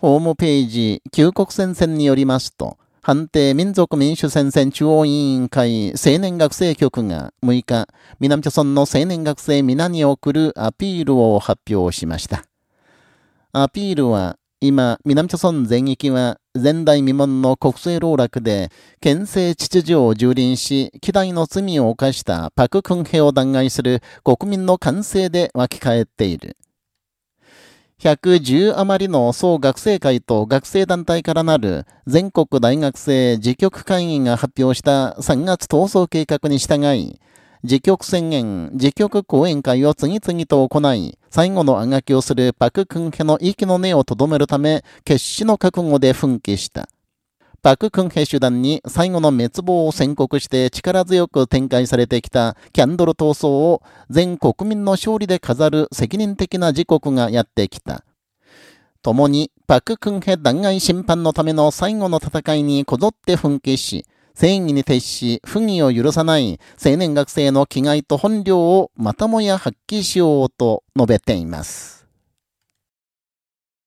ホームページ、旧国戦線によりますと、判定民族民主戦線中央委員会青年学生局が6日、南朝村の青年学生皆に送るアピールを発表しました。アピールは、今、南朝村全域は前代未聞の国政老落で、県政秩序を蹂躙し、希代の罪を犯したパククンヘを弾劾する国民の歓声で湧き返っている。110余りの総学生会と学生団体からなる全国大学生自局会議が発表した3月闘争計画に従い、自局宣言、自局講演会を次々と行い、最後のあがきをするパククンヘの息の根を留めるため、決死の覚悟で奮起した。パククンヘ手段に最後の滅亡を宣告して力強く展開されてきたキャンドル闘争を全国民の勝利で飾る責任的な時刻がやってきた。共にパククンヘ弾劾審判のための最後の戦いにこぞって奮起し、正義に徹し、不義を許さない青年学生の気概と本領をまたもや発揮しようと述べています。